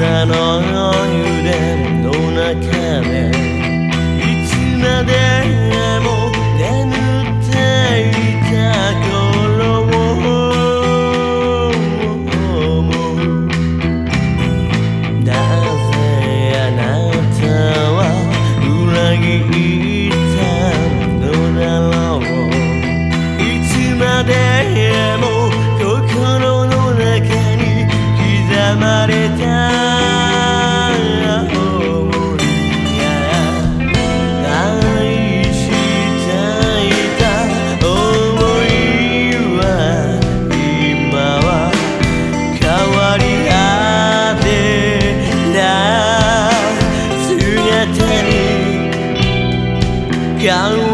Sano 让我。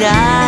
mirar.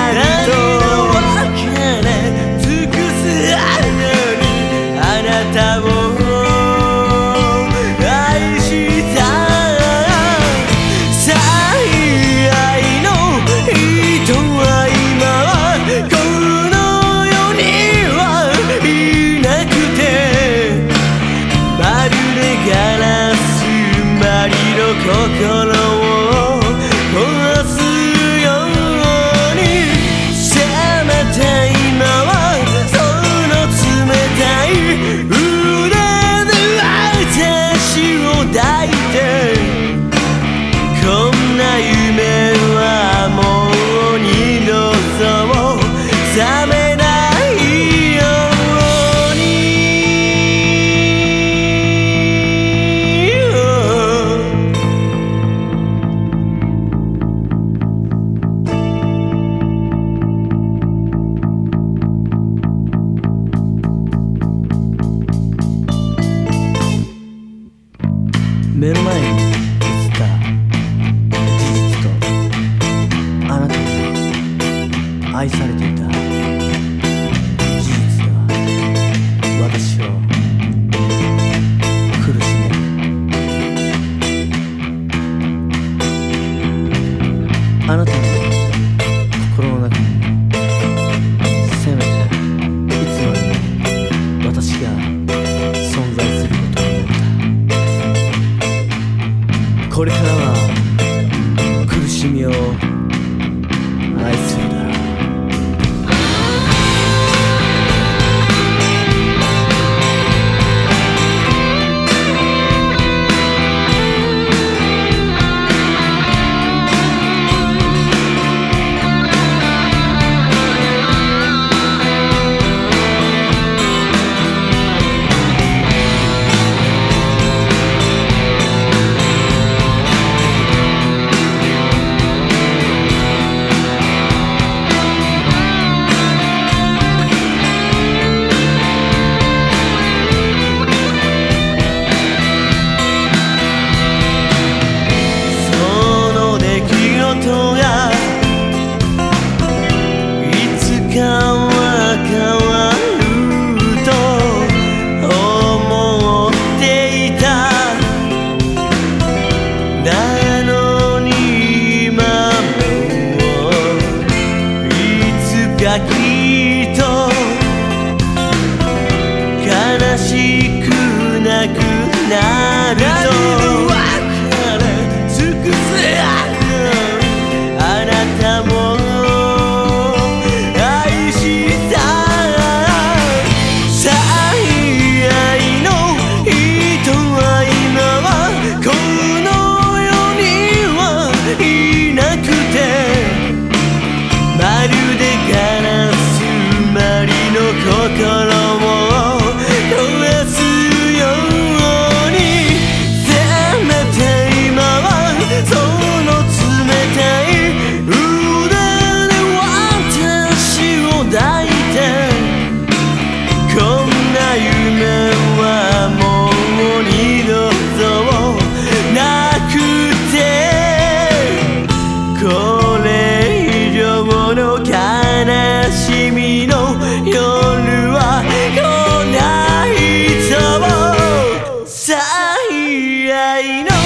ないの